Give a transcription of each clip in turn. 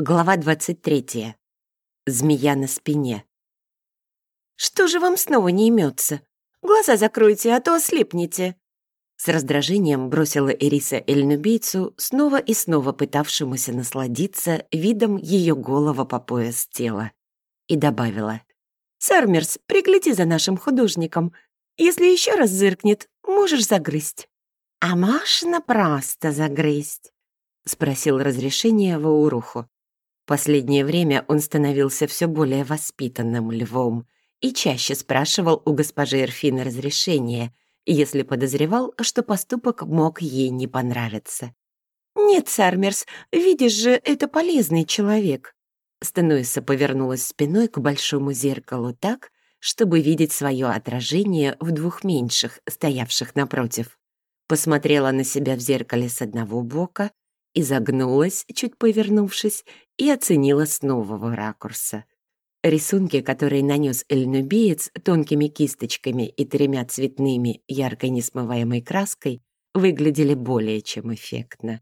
Глава 23. Змея на спине. «Что же вам снова не имется? Глаза закройте, а то ослепнете!» С раздражением бросила Эриса Эльнубийцу, снова и снова пытавшемуся насладиться видом ее голого по пояс тела. И добавила. «Сармерс, пригляди за нашим художником. Если еще раз зыркнет, можешь загрызть». «А можно просто загрызть?» — спросил разрешение Вауруху. Последнее время он становился все более воспитанным львом и чаще спрашивал у госпожи Эрфины разрешения, если подозревал, что поступок мог ей не понравиться. «Нет, Сармерс, видишь же, это полезный человек». Стануиса повернулась спиной к большому зеркалу так, чтобы видеть свое отражение в двух меньших, стоявших напротив. Посмотрела на себя в зеркале с одного бока изогнулась, чуть повернувшись, и оценила с нового ракурса. Рисунки, которые нанес эльнубиец тонкими кисточками и тремя цветными, ярко несмываемой краской, выглядели более чем эффектно.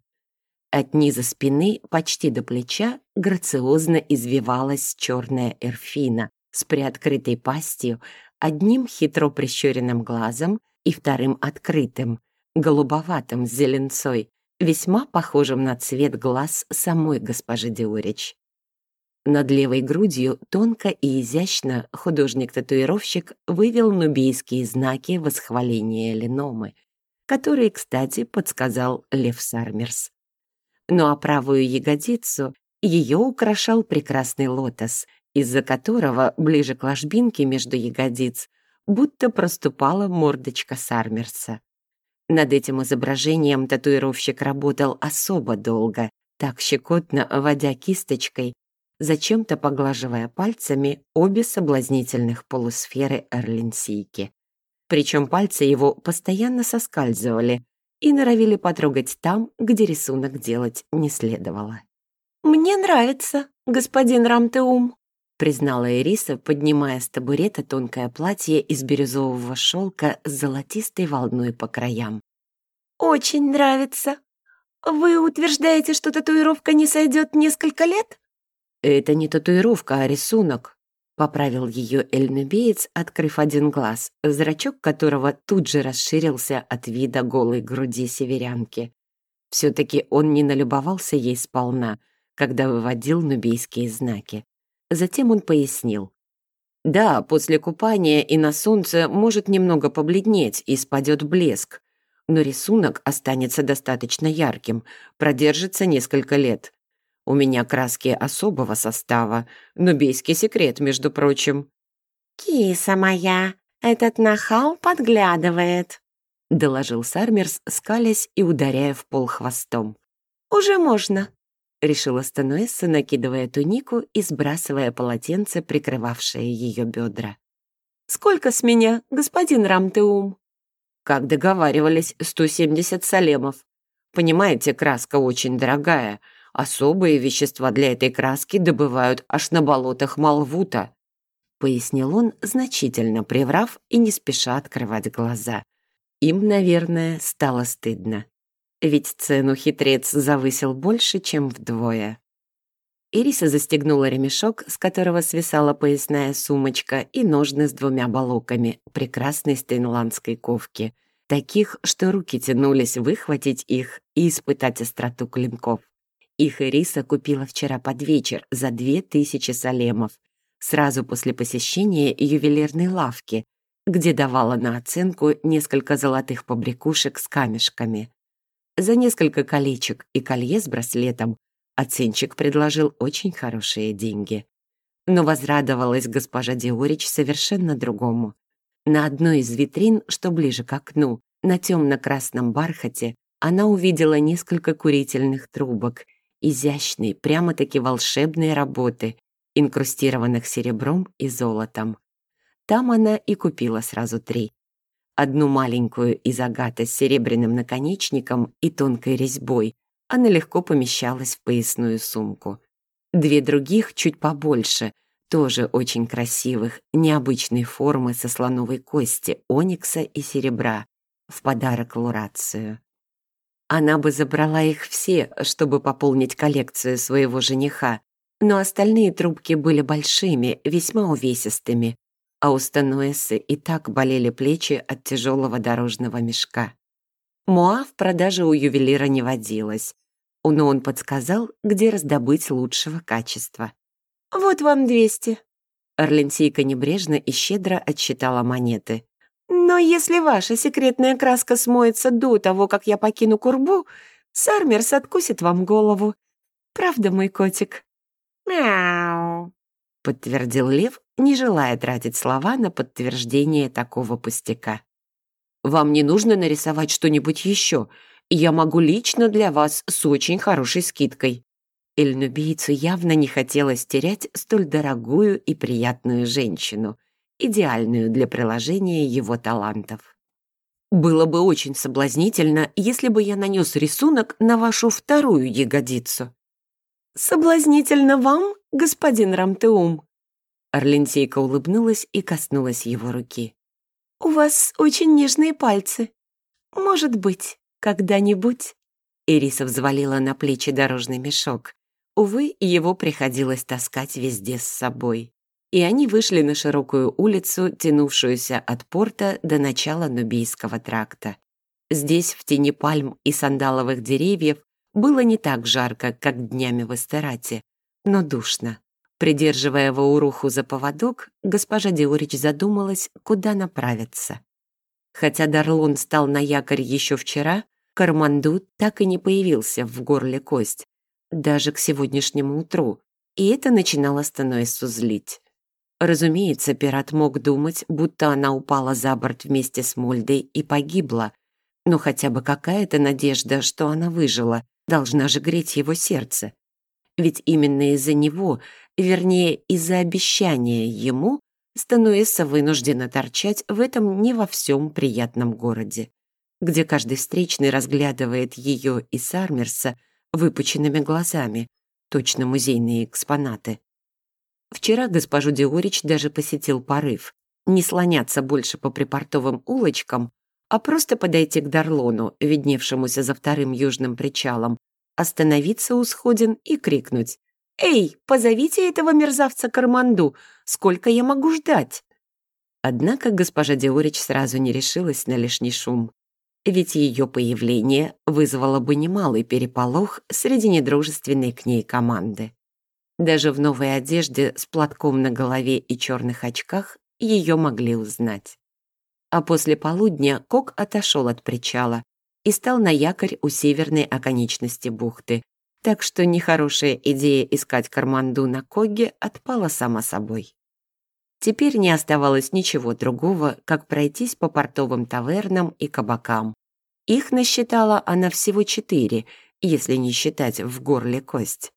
От низа спины почти до плеча грациозно извивалась черная эрфина с приоткрытой пастью, одним хитро прищуренным глазом и вторым открытым, голубоватым зеленцой, весьма похожим на цвет глаз самой госпожи Диорич. Над левой грудью тонко и изящно художник-татуировщик вывел нубийские знаки восхваления Леномы, которые, кстати, подсказал Лев Сармерс. Ну а правую ягодицу ее украшал прекрасный лотос, из-за которого ближе к ложбинке между ягодиц будто проступала мордочка Сармерса. Над этим изображением татуировщик работал особо долго, так щекотно водя кисточкой, зачем-то поглаживая пальцами обе соблазнительных полусферы эрлинсийки. Причем пальцы его постоянно соскальзывали и норовили потрогать там, где рисунок делать не следовало. «Мне нравится, господин Рамтеум», признала Эриса, поднимая с табурета тонкое платье из бирюзового шелка с золотистой волной по краям. «Очень нравится. Вы утверждаете, что татуировка не сойдет несколько лет?» «Это не татуировка, а рисунок», — поправил ее эльнубеец, открыв один глаз, зрачок которого тут же расширился от вида голой груди северянки. Все-таки он не налюбовался ей сполна, когда выводил нубийские знаки. Затем он пояснил. Да, после купания и на солнце может немного побледнеть и спадет блеск, но рисунок останется достаточно ярким, продержится несколько лет. У меня краски особого состава, нубийский секрет, между прочим. «Киса моя, этот нахал подглядывает», — доложил Сармерс, скалясь и ударяя в пол хвостом. «Уже можно», — решила Стануэсса, накидывая тунику и сбрасывая полотенце, прикрывавшее ее бедра. «Сколько с меня, господин Рамтеум?» «Как договаривались, 170 салемов. Понимаете, краска очень дорогая. Особые вещества для этой краски добывают аж на болотах Малвута», пояснил он, значительно приврав и не спеша открывать глаза. Им, наверное, стало стыдно ведь цену хитрец завысил больше, чем вдвое. Ириса застегнула ремешок, с которого свисала поясная сумочка и ножны с двумя балоками прекрасной стейнландской ковки, таких, что руки тянулись выхватить их и испытать остроту клинков. Их Ириса купила вчера под вечер за две тысячи салемов, сразу после посещения ювелирной лавки, где давала на оценку несколько золотых побрякушек с камешками. За несколько колечек и колье с браслетом оценщик предложил очень хорошие деньги. Но возрадовалась госпожа Диорич совершенно другому. На одной из витрин, что ближе к окну, на темно-красном бархате, она увидела несколько курительных трубок, изящные, прямо-таки волшебные работы, инкрустированных серебром и золотом. Там она и купила сразу три. Одну маленькую из агата с серебряным наконечником и тонкой резьбой. Она легко помещалась в поясную сумку. Две других чуть побольше, тоже очень красивых, необычной формы со слоновой кости, оникса и серебра, в подарок Лурацию. Она бы забрала их все, чтобы пополнить коллекцию своего жениха, но остальные трубки были большими, весьма увесистыми, а у Стануэсы и так болели плечи от тяжелого дорожного мешка. Муа в продаже у ювелира не водилось, но он подсказал, где раздобыть лучшего качества. «Вот вам двести». Орленсийка небрежно и щедро отсчитала монеты. «Но если ваша секретная краска смоется до того, как я покину Курбу, Сармерс откусит вам голову. Правда, мой котик?» «Мяу», — подтвердил Лев, не желая тратить слова на подтверждение такого пустяка. «Вам не нужно нарисовать что-нибудь еще. Я могу лично для вас с очень хорошей скидкой». Эльнубийцу явно не хотелось терять столь дорогую и приятную женщину, идеальную для приложения его талантов. «Было бы очень соблазнительно, если бы я нанес рисунок на вашу вторую ягодицу». «Соблазнительно вам, господин Рамтеум?» Орленсейка улыбнулась и коснулась его руки. «У вас очень нежные пальцы. Может быть, когда-нибудь...» Ириса взвалила на плечи дорожный мешок. Увы, его приходилось таскать везде с собой. И они вышли на широкую улицу, тянувшуюся от порта до начала Нубийского тракта. Здесь, в тени пальм и сандаловых деревьев, было не так жарко, как днями в Эстерате, но душно. Придерживая Вауруху за поводок, госпожа Диорич задумалась, куда направиться. Хотя Дарлон стал на якорь еще вчера, Карманду так и не появился в горле кость, даже к сегодняшнему утру, и это начинало Станоэсу злить. Разумеется, пират мог думать, будто она упала за борт вместе с Мольдой и погибла, но хотя бы какая-то надежда, что она выжила, должна же греть его сердце. Ведь именно из-за него, вернее, из-за обещания ему, Стануэса вынуждена торчать в этом не во всем приятном городе, где каждый встречный разглядывает ее и Сармерса выпученными глазами, точно музейные экспонаты. Вчера госпожу Диорич даже посетил порыв не слоняться больше по припортовым улочкам, а просто подойти к Дарлону, видневшемуся за вторым южным причалом, остановиться у сходин и крикнуть «Эй, позовите этого мерзавца Карманду! Сколько я могу ждать?» Однако госпожа Диорич сразу не решилась на лишний шум, ведь ее появление вызвало бы немалый переполох среди недружественной к ней команды. Даже в новой одежде с платком на голове и черных очках ее могли узнать а после полудня Кок отошел от причала и стал на якорь у северной оконечности бухты, так что нехорошая идея искать Карманду на Коге отпала сама собой. Теперь не оставалось ничего другого, как пройтись по портовым тавернам и кабакам. Их насчитала она всего четыре, если не считать в горле кость.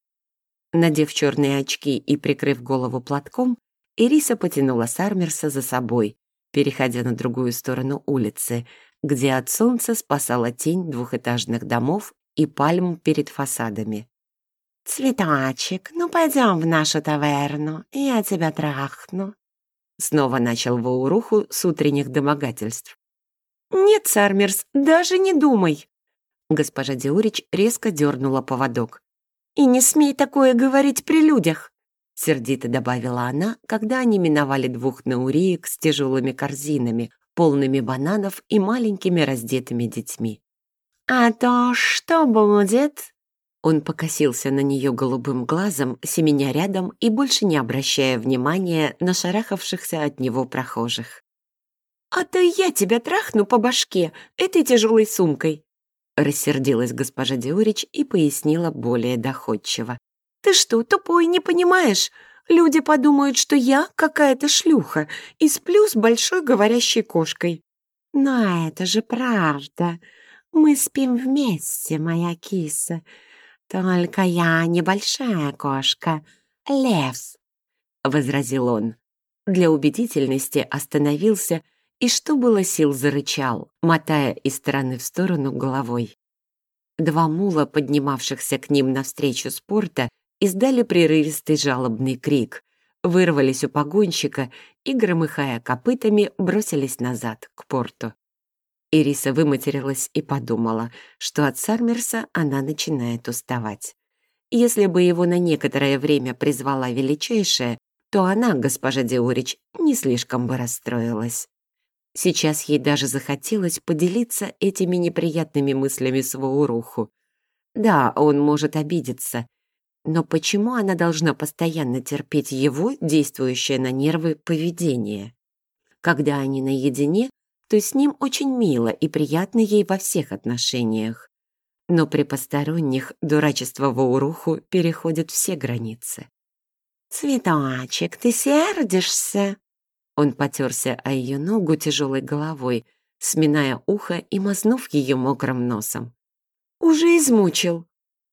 Надев черные очки и прикрыв голову платком, Ириса потянула Сармерса за собой, переходя на другую сторону улицы, где от солнца спасала тень двухэтажных домов и пальм перед фасадами. «Цветочек, ну пойдем в нашу таверну, я тебя трахну», снова начал Вауруху с утренних домогательств. «Нет, Сармерс, даже не думай!» Госпожа Диурич резко дернула поводок. «И не смей такое говорить при людях!» сердито добавила она, когда они миновали двух науриек с тяжелыми корзинами, полными бананов и маленькими раздетыми детьми. «А то что будет?» Он покосился на нее голубым глазом, семеня рядом и больше не обращая внимания на шарахавшихся от него прохожих. «А то я тебя трахну по башке этой тяжелой сумкой!» Рассердилась госпожа Диорич и пояснила более доходчиво. Ты что, тупой, не понимаешь? Люди подумают, что я какая-то шлюха и сплю с большой говорящей кошкой. Но это же правда. Мы спим вместе, моя киса. Только я небольшая кошка. Левс, — возразил он. Для убедительности остановился и, что было сил, зарычал, мотая из стороны в сторону головой. Два мула, поднимавшихся к ним навстречу спорта, издали прерывистый жалобный крик, вырвались у погонщика и, громыхая копытами, бросились назад, к порту. Ириса выматерилась и подумала, что от Сармерса она начинает уставать. Если бы его на некоторое время призвала величайшая, то она, госпожа Диорич, не слишком бы расстроилась. Сейчас ей даже захотелось поделиться этими неприятными мыслями с Вауруху. Да, он может обидеться, но почему она должна постоянно терпеть его, действующее на нервы, поведение? Когда они наедине, то с ним очень мило и приятно ей во всех отношениях. Но при посторонних дурачество Вауруху переходит все границы. «Цветочек, ты сердишься?» Он потерся о ее ногу тяжелой головой, сминая ухо и мазнув ее мокрым носом. «Уже измучил!»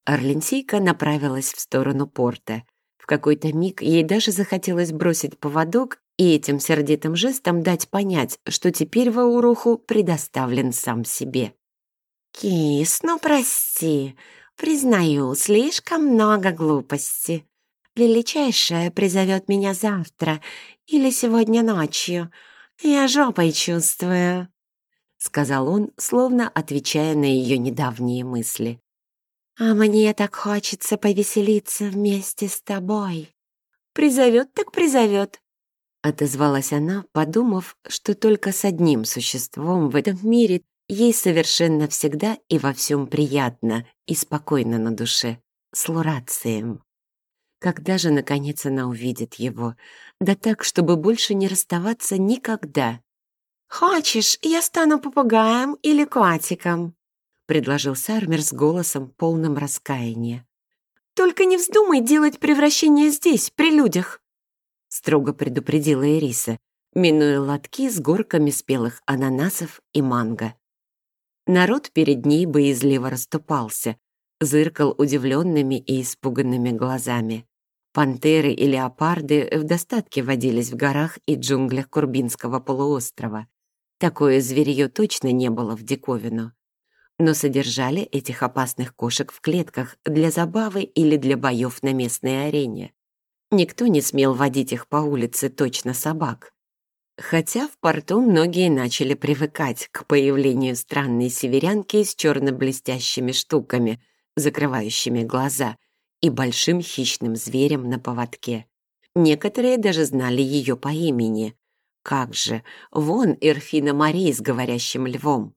Орленсийка направилась в сторону порта. В какой-то миг ей даже захотелось бросить поводок и этим сердитым жестом дать понять, что теперь Вауруху предоставлен сам себе. «Кис, ну прости, признаю, слишком много глупости. Величайшая призовет меня завтра или сегодня ночью. Я жопой чувствую», — сказал он, словно отвечая на ее недавние мысли. «А мне так хочется повеселиться вместе с тобой». «Призовет так призовет», — отозвалась она, подумав, что только с одним существом в этом мире ей совершенно всегда и во всем приятно и спокойно на душе, с Лурацием. Когда же, наконец, она увидит его? Да так, чтобы больше не расставаться никогда. «Хочешь, я стану попугаем или котиком?» — предложил Сармер с голосом, полным раскаяния. «Только не вздумай делать превращение здесь, при людях!» — строго предупредила Ириса, минуя лотки с горками спелых ананасов и манго. Народ перед ней боязливо расступался, зыркал удивленными и испуганными глазами. Пантеры и леопарды в достатке водились в горах и джунглях Курбинского полуострова. Такое зверье точно не было в диковину. Но содержали этих опасных кошек в клетках для забавы или для боев на местной арене. Никто не смел водить их по улице точно собак. Хотя в порту многие начали привыкать к появлению странной северянки с черно-блестящими штуками, закрывающими глаза, и большим хищным зверем на поводке. Некоторые даже знали ее по имени. Как же, вон Эрфина Мария с говорящим львом.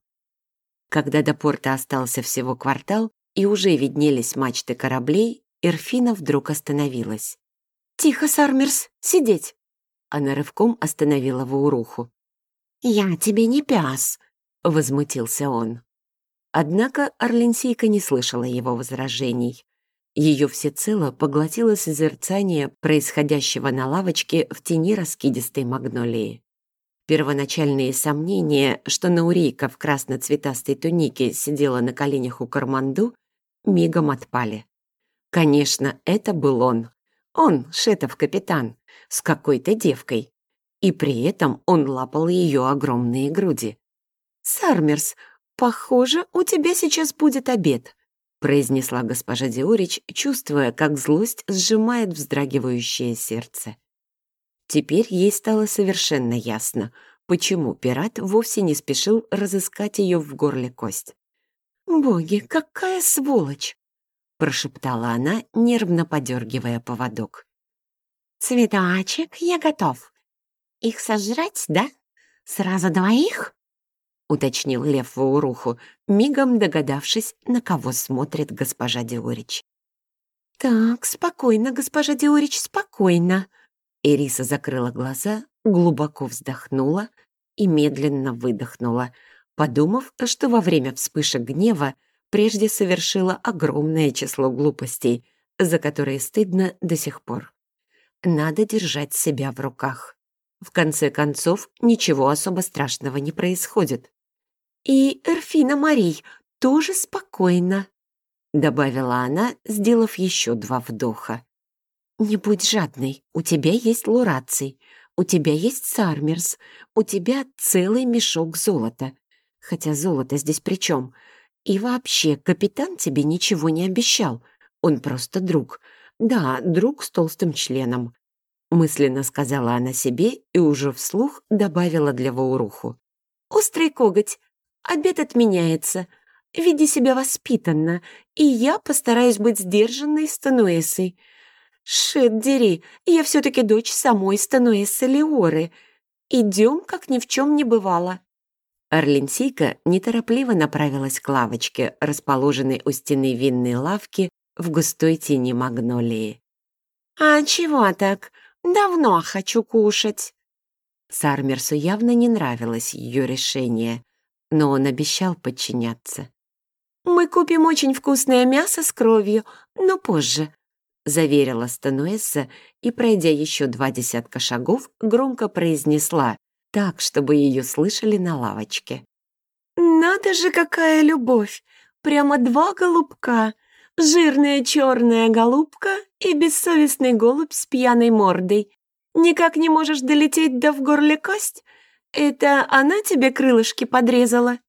Когда до порта остался всего квартал и уже виднелись мачты кораблей, Эрфина вдруг остановилась. «Тихо, Сармерс, сидеть!» Она рывком остановила Вауруху. «Я тебе не пяс!» — возмутился он. Однако Орленсийка не слышала его возражений. Ее всецело поглотило созерцание происходящего на лавочке в тени раскидистой магнолии. Первоначальные сомнения, что Наурейка в красноцветастой тунике сидела на коленях у Карманду, мигом отпали. Конечно, это был он. Он, Шетов капитан, с какой-то девкой. И при этом он лапал ее огромные груди. «Сармерс, похоже, у тебя сейчас будет обед», произнесла госпожа Диорич, чувствуя, как злость сжимает вздрагивающее сердце. Теперь ей стало совершенно ясно, почему пират вовсе не спешил разыскать ее в горле кость. «Боги, какая сволочь!» Прошептала она, нервно подергивая поводок. «Цветочек, я готов. Их сожрать, да? Сразу двоих?» — уточнил Лев Вауруху, мигом догадавшись, на кого смотрит госпожа Диорич. «Так, спокойно, госпожа Диорич, спокойно». Эриса закрыла глаза, глубоко вздохнула и медленно выдохнула, подумав, что во время вспышек гнева прежде совершила огромное число глупостей, за которые стыдно до сих пор. Надо держать себя в руках. В конце концов, ничего особо страшного не происходит. «И Эрфина Марий тоже спокойно», — добавила она, сделав еще два вдоха. «Не будь жадной, у тебя есть лураций, у тебя есть сармерс, у тебя целый мешок золота. Хотя золото здесь при чем? И вообще, капитан тебе ничего не обещал, он просто друг. Да, друг с толстым членом». Мысленно сказала она себе и уже вслух добавила для Вауруху. «Острый коготь, Обед отменяется. веди себя воспитанно, и я постараюсь быть сдержанной Стануэсой. Шит дери, я все-таки дочь самой Стануэсы Леоры. Идем, как ни в чем не бывало». Орленсийка неторопливо направилась к лавочке, расположенной у стены винной лавки в густой тени магнолии. «А чего так? Давно хочу кушать». Сармерсу явно не нравилось ее решение, но он обещал подчиняться. «Мы купим очень вкусное мясо с кровью, но позже», заверила Стануэсса и, пройдя еще два десятка шагов, громко произнесла, так, чтобы ее слышали на лавочке. «Надо же, какая любовь! Прямо два голубка! Жирная черная голубка и бессовестный голубь с пьяной мордой. Никак не можешь долететь да в горле кость? Это она тебе крылышки подрезала?»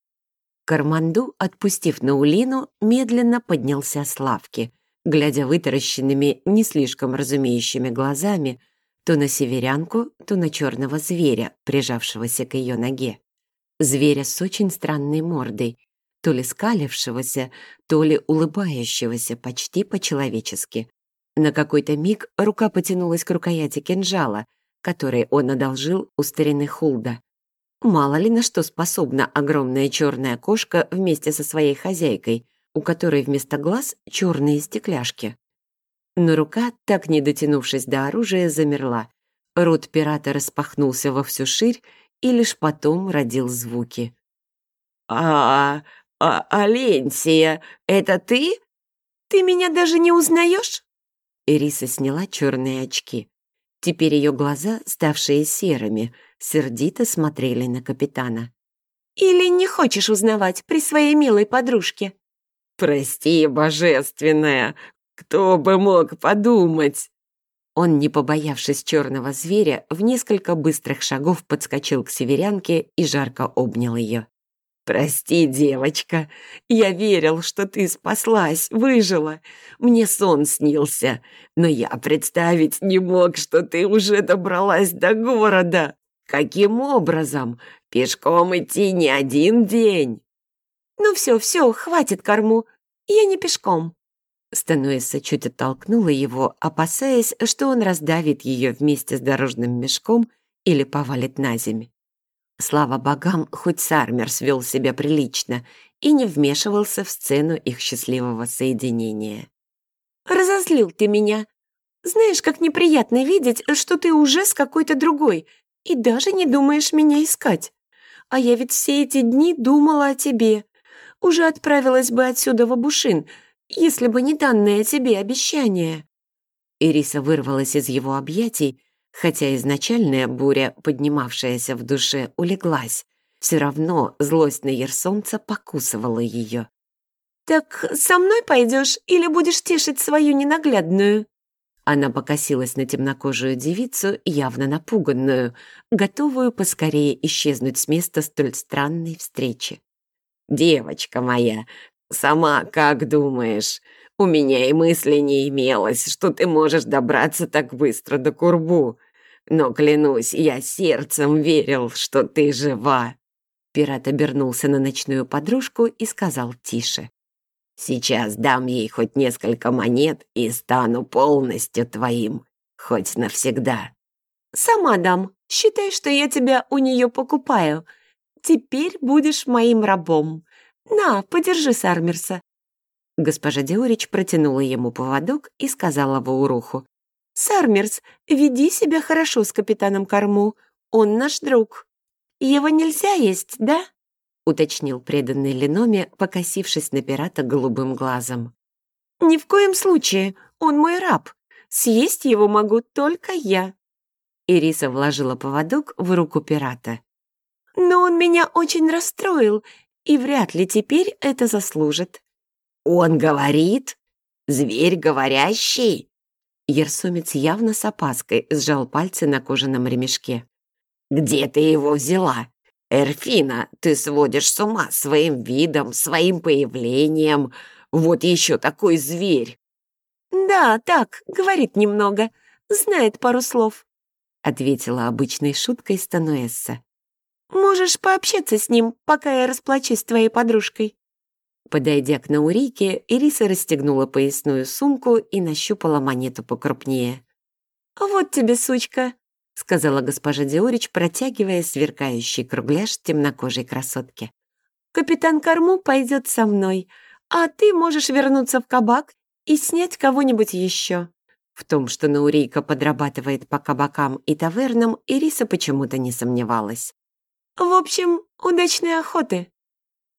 Карманду, отпустив Наулину, медленно поднялся с лавки, глядя вытаращенными, не слишком разумеющими глазами то на северянку, то на черного зверя, прижавшегося к ее ноге. Зверя с очень странной мордой, то ли скалившегося, то ли улыбающегося почти по-человечески. На какой-то миг рука потянулась к рукояти кинжала, который он одолжил у старины Хулда. Мало ли на что способна огромная черная кошка вместе со своей хозяйкой, у которой вместо глаз черные стекляшки. Но рука, так не дотянувшись до оружия, замерла. Рот пирата распахнулся во всю ширь и лишь потом родил звуки. «А, а Аленсия, это ты? Ты меня даже не узнаешь?» Эриса сняла черные очки. Теперь ее глаза, ставшие серыми, сердито смотрели на капитана. «Или не хочешь узнавать при своей милой подружке?» «Прости, божественная, кто бы мог подумать?» Он, не побоявшись черного зверя, в несколько быстрых шагов подскочил к северянке и жарко обнял ее. «Прости, девочка, я верил, что ты спаслась, выжила. Мне сон снился, но я представить не мог, что ты уже добралась до города. Каким образом? Пешком идти не один день». «Ну все, все, хватит корму. Я не пешком». Стануэса чуть оттолкнула его, опасаясь, что он раздавит ее вместе с дорожным мешком или повалит на земь. Слава богам, хоть Сармер свел себя прилично и не вмешивался в сцену их счастливого соединения. «Разозлил ты меня. Знаешь, как неприятно видеть, что ты уже с какой-то другой и даже не думаешь меня искать. А я ведь все эти дни думала о тебе. Уже отправилась бы отсюда в Абушин, если бы не данное тебе обещание». Ириса вырвалась из его объятий, хотя изначальная буря, поднимавшаяся в душе, улеглась. Все равно злость на Ерсонца покусывала ее. «Так со мной пойдешь или будешь тешить свою ненаглядную?» Она покосилась на темнокожую девицу, явно напуганную, готовую поскорее исчезнуть с места столь странной встречи. «Девочка моя, сама как думаешь? У меня и мысли не имелось, что ты можешь добраться так быстро до Курбу. Но, клянусь, я сердцем верил, что ты жива». Пират обернулся на ночную подружку и сказал тише. «Сейчас дам ей хоть несколько монет и стану полностью твоим, хоть навсегда». «Сама дам. Считай, что я тебя у нее покупаю. Теперь будешь моим рабом. На, подержи Сармерса». Госпожа Деорич протянула ему поводок и сказала Вауруху. «Сармерс, веди себя хорошо с капитаном Корму. Он наш друг. Его нельзя есть, да?» уточнил преданный Леноме, покосившись на пирата голубым глазом. «Ни в коем случае. Он мой раб. Съесть его могу только я». Ириса вложила поводок в руку пирата. «Но он меня очень расстроил, и вряд ли теперь это заслужит». «Он говорит? Зверь говорящий?» Ерсомец явно с опаской сжал пальцы на кожаном ремешке. «Где ты его взяла? Эрфина, ты сводишь с ума своим видом, своим появлением. Вот еще такой зверь!» «Да, так, говорит немного, знает пару слов», ответила обычной шуткой Стануэсса. «Можешь пообщаться с ним, пока я расплачусь с твоей подружкой». Подойдя к Наурике, Ириса расстегнула поясную сумку и нащупала монету покрупнее. «Вот тебе, сучка!» — сказала госпожа Диорич, протягивая сверкающий кругляш темнокожей красотке. «Капитан Корму пойдет со мной, а ты можешь вернуться в кабак и снять кого-нибудь еще». В том, что Наурейка подрабатывает по кабакам и тавернам, Ириса почему-то не сомневалась. «В общем, удачной охоты!»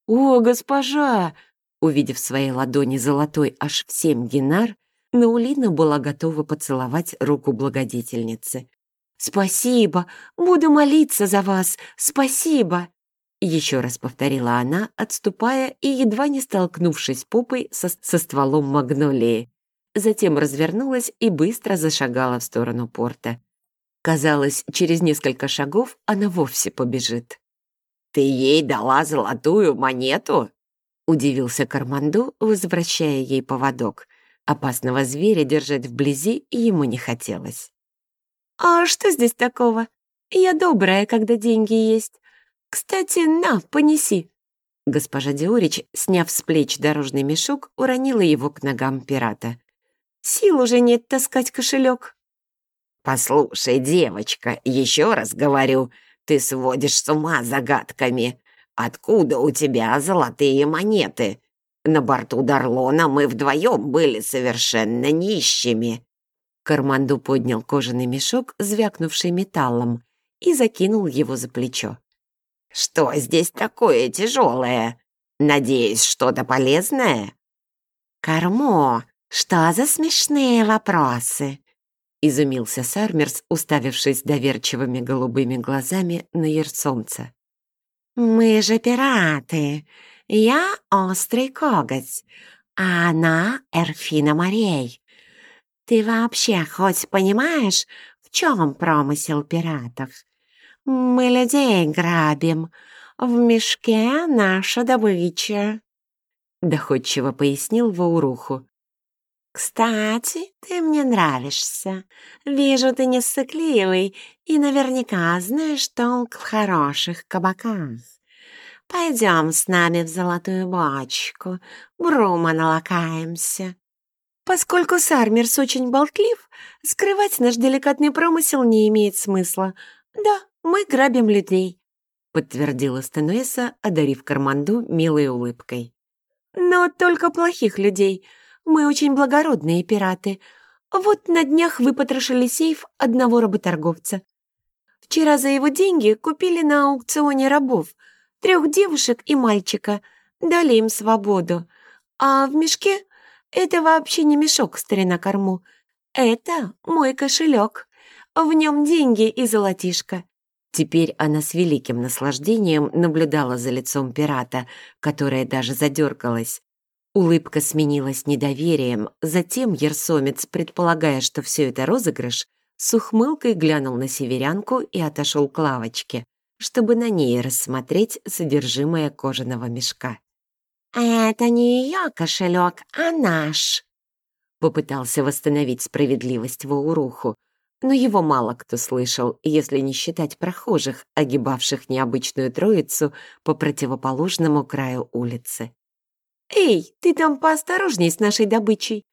«О, госпожа!» Увидев в своей ладони золотой аж в семь динар, Наулина была готова поцеловать руку благодетельницы. «Спасибо! Буду молиться за вас! Спасибо!» Еще раз повторила она, отступая и едва не столкнувшись попой со, со стволом магнолии. Затем развернулась и быстро зашагала в сторону порта. Казалось, через несколько шагов она вовсе побежит. «Ты ей дала золотую монету?» Удивился Карманду, возвращая ей поводок. Опасного зверя держать вблизи ему не хотелось. «А что здесь такого? Я добрая, когда деньги есть. Кстати, на, понеси». Госпожа Диорич, сняв с плеч дорожный мешок, уронила его к ногам пирата. «Сил уже нет таскать кошелек». «Послушай, девочка, еще раз говорю, ты сводишь с ума загадками. Откуда у тебя золотые монеты? На борту Дарлона мы вдвоем были совершенно нищими». Карманду поднял кожаный мешок, звякнувший металлом, и закинул его за плечо. «Что здесь такое тяжелое? Надеюсь, что-то полезное?» «Кармо, что за смешные вопросы?» Изумился Сармерс, уставившись доверчивыми голубыми глазами на Ерсонца. «Мы же пираты. Я острый коготь, а она Эрфина морей. Ты вообще хоть понимаешь, в чем промысел пиратов? Мы людей грабим. В мешке наша добыча», — доходчиво пояснил Вауруху. «Кстати, ты мне нравишься. Вижу, ты не ссыкливый и наверняка знаешь толк в хороших кабаках. Пойдем с нами в золотую бочку, брума налакаемся». Поскольку Сармерс очень болтлив, скрывать наш деликатный промысел не имеет смысла. Да, мы грабим людей, подтвердила Стенуэса, одарив Карманду милой улыбкой. Но только плохих людей — мы очень благородные пираты. Вот на днях выпотрошили сейф одного работорговца. Вчера за его деньги купили на аукционе рабов, трех девушек и мальчика, дали им свободу. А в мешке это вообще не мешок, старина корму. Это мой кошелек. В нем деньги и золотишко. Теперь она с великим наслаждением наблюдала за лицом пирата, которое даже задергалось. Улыбка сменилась недоверием, затем Ерсомец, предполагая, что все это розыгрыш, с ухмылкой глянул на северянку и отошел к лавочке, чтобы на ней рассмотреть содержимое кожаного мешка. «Это не ее кошелек, а наш», — попытался восстановить справедливость Вауруху, но его мало кто слышал, если не считать прохожих, огибавших необычную троицу по противоположному краю улицы. «Эй, ты там поосторожней с нашей добычей!»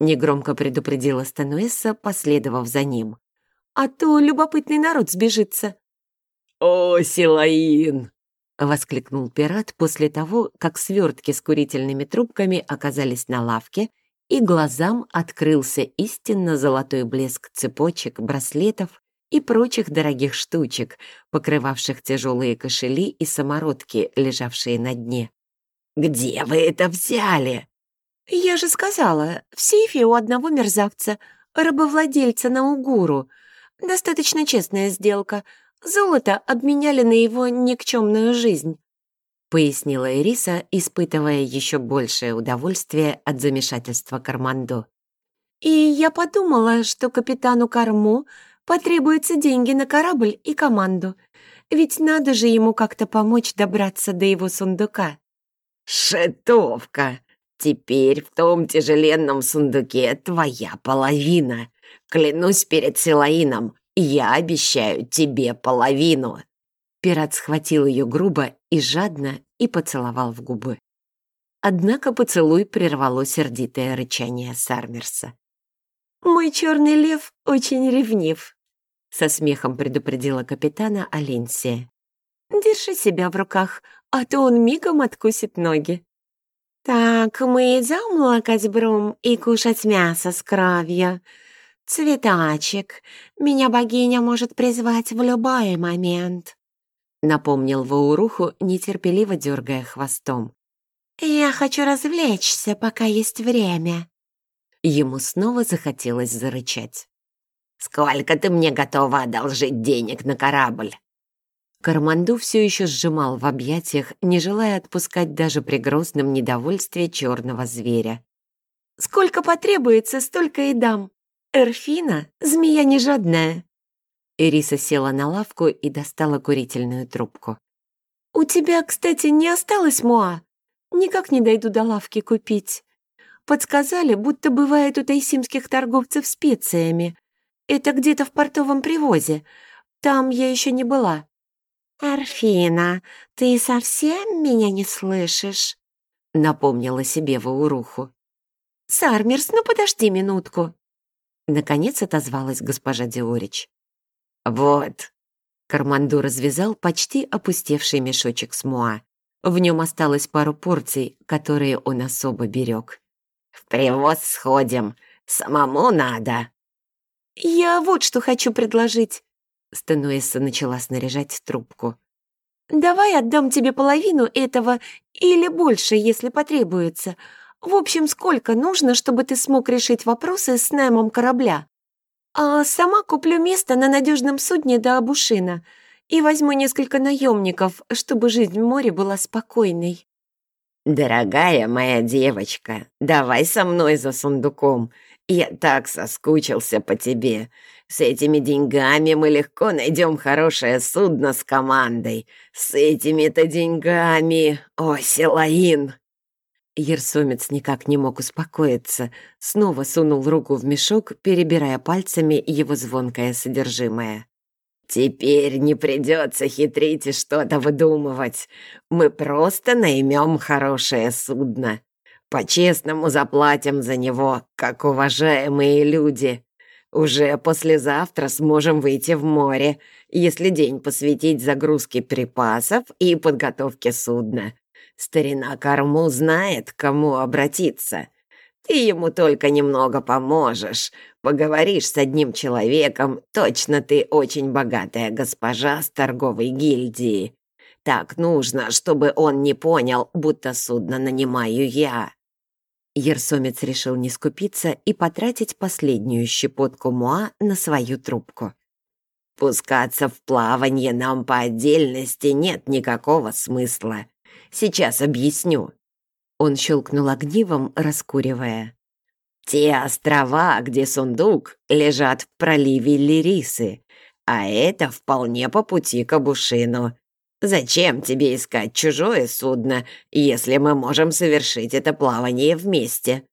Негромко предупредила Стануэса, последовав за ним. «А то любопытный народ сбежится!» «О, Силаин!» — воскликнул пират после того, как свертки с курительными трубками оказались на лавке, и глазам открылся истинно золотой блеск цепочек, браслетов и прочих дорогих штучек, покрывавших тяжелые кошели и самородки, лежавшие на дне. «Где вы это взяли?» «Я же сказала, в сейфе у одного мерзавца, рабовладельца на Угуру. Достаточно честная сделка. Золото обменяли на его никчемную жизнь», — пояснила Эриса, испытывая еще большее удовольствие от замешательства Кармандо. «И я подумала, что капитану Карму потребуются деньги на корабль и команду, ведь надо же ему как-то помочь добраться до его сундука». «Шетовка! Теперь в том тяжеленном сундуке твоя половина. Клянусь перед Силаином, я обещаю тебе половину». Пират схватил ее грубо и жадно и поцеловал в губы. Однако поцелуй прервало сердитое рычание Сармерса. «Мой черный лев очень ревнив», — со смехом предупредила капитана Аленсия. «Держи себя в руках, а то он мигом откусит ноги». «Так, мы идем лакать брум и кушать мясо с кровью. Цветочек, меня богиня может призвать в любой момент», — напомнил Вауруху, нетерпеливо дергая хвостом. «Я хочу развлечься, пока есть время». Ему снова захотелось зарычать. «Сколько ты мне готова одолжить денег на корабль?» Карманду все еще сжимал в объятиях, не желая отпускать даже при грозном недовольстве черного зверя. «Сколько потребуется, столько и дам. Эрфина — змея не жадная». Ириса села на лавку и достала курительную трубку. «У тебя, кстати, не осталось муа? Никак не дойду до лавки купить. Подсказали, будто бывает у тайсимских торговцев специями. Это где-то в портовом привозе. Там я еще не была». «Арфина, ты совсем меня не слышишь?» — напомнила себе Вауруху. «Сармерс, ну подожди минутку!» Наконец отозвалась госпожа Диорич. «Вот!» Карманду развязал почти опустевший мешочек с муа. В нем осталось пару порций, которые он особо берег. «В привоз сходим. Самому надо». «Я вот что хочу предложить. Стенуэса начала снаряжать трубку. «Давай отдам тебе половину этого или больше, если потребуется. В общем, сколько нужно, чтобы ты смог решить вопросы с наймом корабля? А сама куплю место на надежном судне до Абушина и возьму несколько наемников, чтобы жизнь в море была спокойной». «Дорогая моя девочка, давай со мной за сундуком. Я так соскучился по тебе. С этими деньгами мы легко найдем хорошее судно с командой. С этими-то деньгами, о, Силаин!» Ерсомец никак не мог успокоиться, снова сунул руку в мешок, перебирая пальцами его звонкое содержимое. «Теперь не придется хитрить и что-то выдумывать. Мы просто наймем хорошее судно. По-честному заплатим за него, как уважаемые люди. Уже послезавтра сможем выйти в море, если день посвятить загрузке припасов и подготовке судна. Старина Корму знает, к кому обратиться. Ты ему только немного поможешь, поговоришь с одним человеком, точно ты очень богатая госпожа с торговой гильдии. Так нужно, чтобы он не понял, будто судно нанимаю я. Ерсомец решил не скупиться и потратить последнюю щепотку муа на свою трубку. «Пускаться в плавание нам по отдельности нет никакого смысла. Сейчас объясню». Он щелкнул огнивом, раскуривая. «Те острова, где сундук, лежат в проливе Лирисы, а это вполне по пути к Абушину. Зачем тебе искать чужое судно, если мы можем совершить это плавание вместе?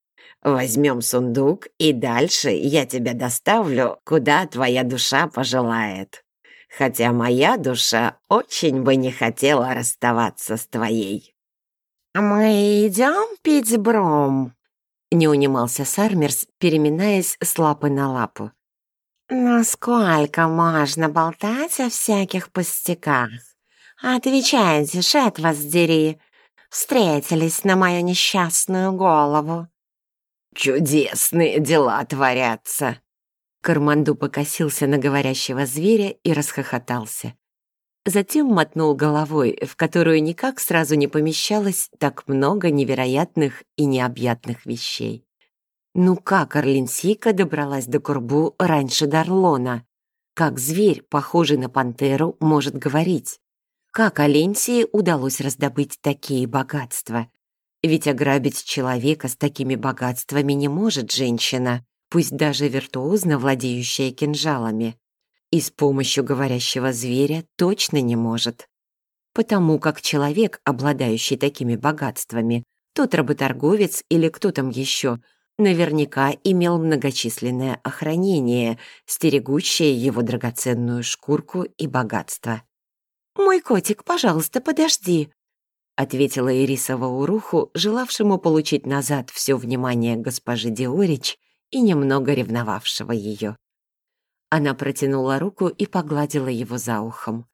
Возьмем сундук, и дальше я тебя доставлю, куда твоя душа пожелает. Хотя моя душа очень бы не хотела расставаться с твоей». «Мы идем пить бром?» — не унимался Сармерс, переминаясь с лапы на лапу. «Насколько можно болтать о всяких пустяках?» «Отвечайте, шет вас дери! Встретились на мою несчастную голову!» «Чудесные дела творятся!» Карманду покосился на говорящего зверя и расхохотался. Затем мотнул головой, в которую никак сразу не помещалось так много невероятных и необъятных вещей. Ну как Орлинсика добралась до Курбу раньше Дарлона? Как зверь, похожий на пантеру, может говорить? Как Аленсии удалось раздобыть такие богатства? Ведь ограбить человека с такими богатствами не может женщина, пусть даже виртуозно владеющая кинжалами. И с помощью говорящего зверя точно не может. Потому как человек, обладающий такими богатствами, тот работорговец или кто там еще, наверняка имел многочисленное охранение, стерегущее его драгоценную шкурку и богатство. «Мой котик, пожалуйста, подожди!» ответила Ириса Вауруху, желавшему получить назад все внимание госпожи Диорич и немного ревновавшего ее. Она протянула руку и погладила его за ухом.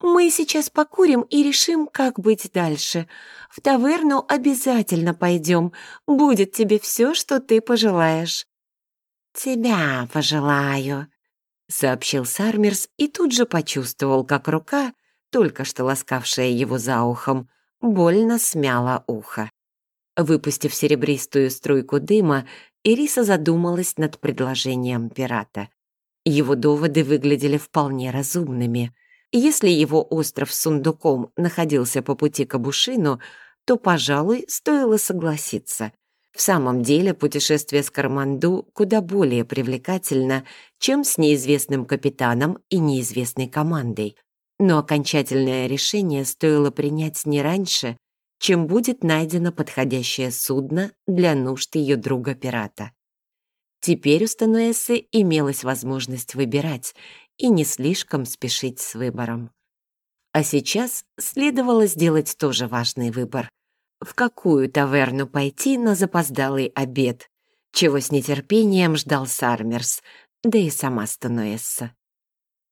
«Мы сейчас покурим и решим, как быть дальше. В таверну обязательно пойдем. Будет тебе все, что ты пожелаешь». «Тебя пожелаю», — сообщил Сармерс и тут же почувствовал, как рука, только что ласкавшая его за ухом, больно смяла ухо. Выпустив серебристую струйку дыма, Ириса задумалась над предложением пирата. Его доводы выглядели вполне разумными. Если его остров с сундуком находился по пути к Абушину, то, пожалуй, стоило согласиться. В самом деле путешествие с Карманду куда более привлекательно, чем с неизвестным капитаном и неизвестной командой. Но окончательное решение стоило принять не раньше, чем будет найдено подходящее судно для нужд ее друга-пирата. Теперь у Стануэсы имелась возможность выбирать и не слишком спешить с выбором. А сейчас следовало сделать тоже важный выбор. В какую таверну пойти на запоздалый обед, чего с нетерпением ждал Сармерс, да и сама Стануэсса.